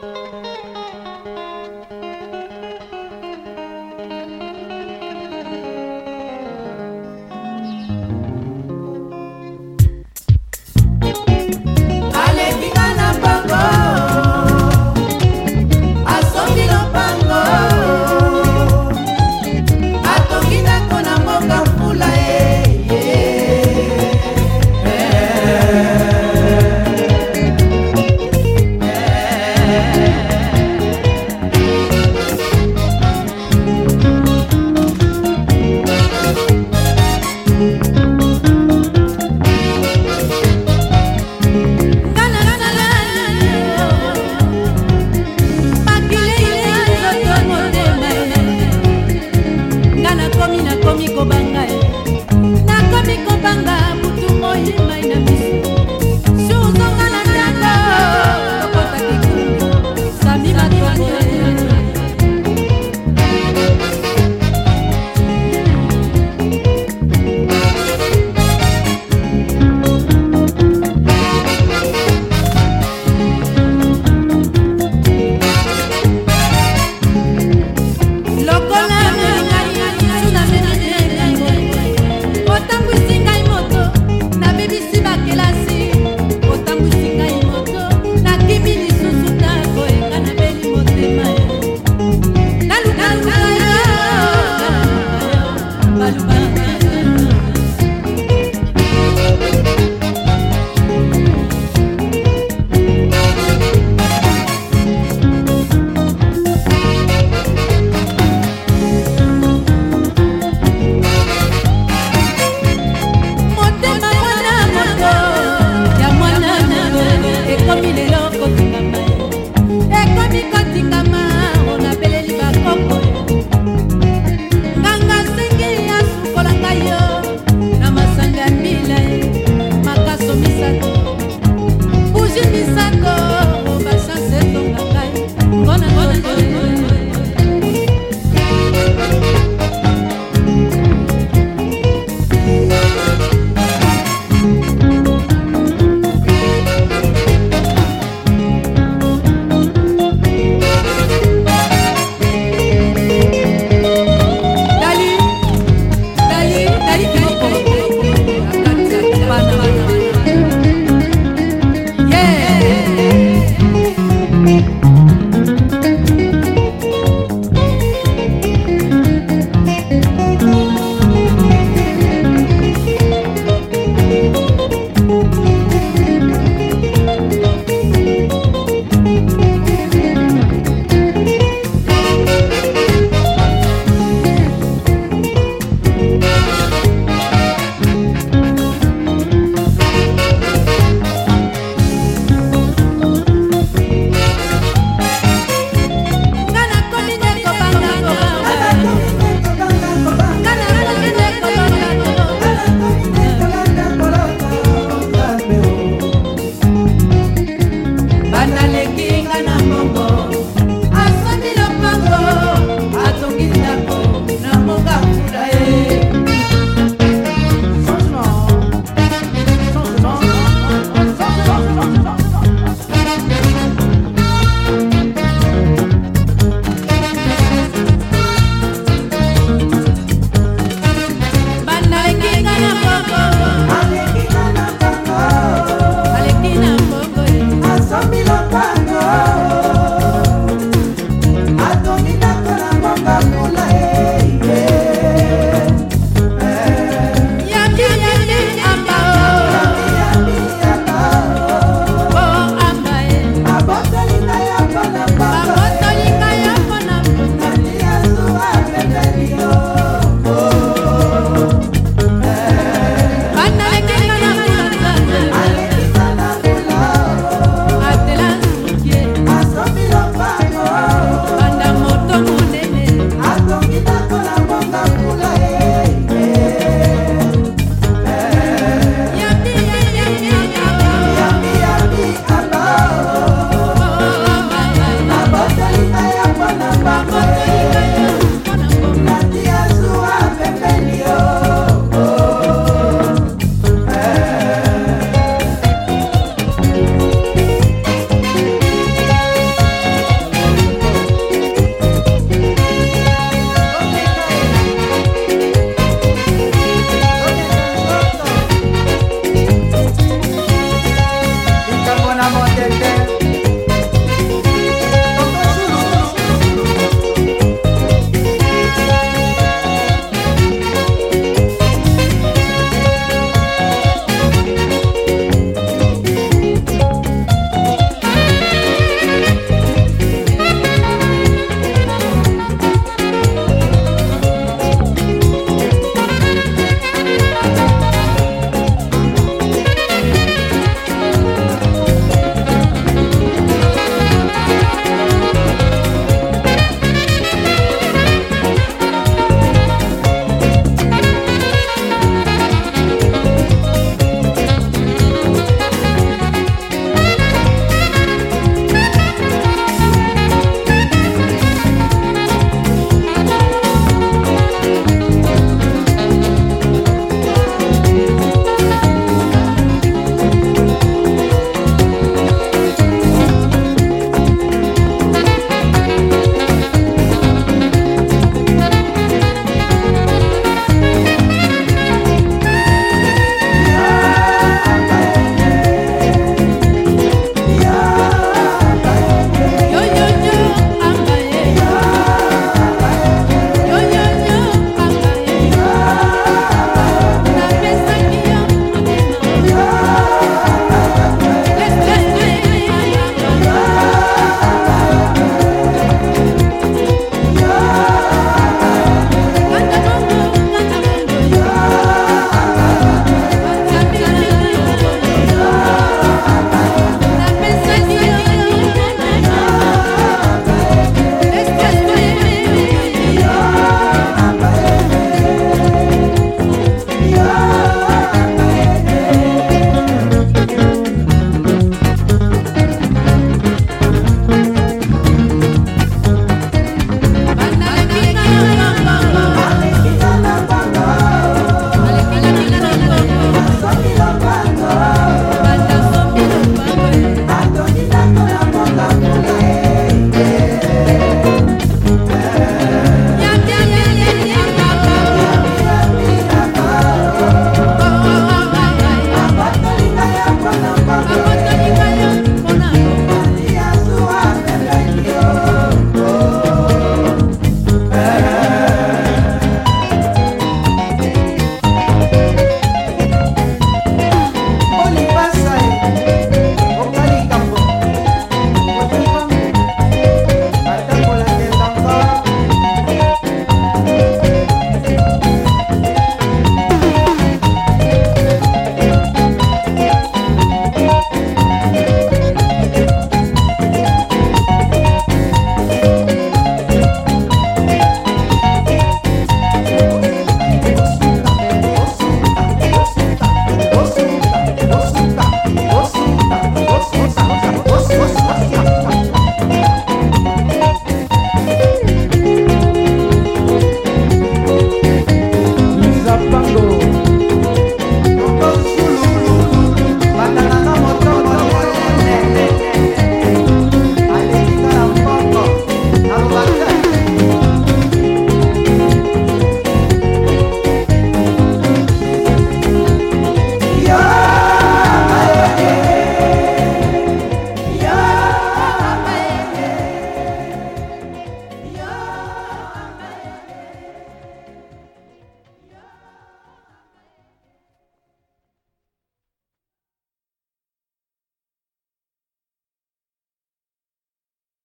Thank you. kobanga prácticamente.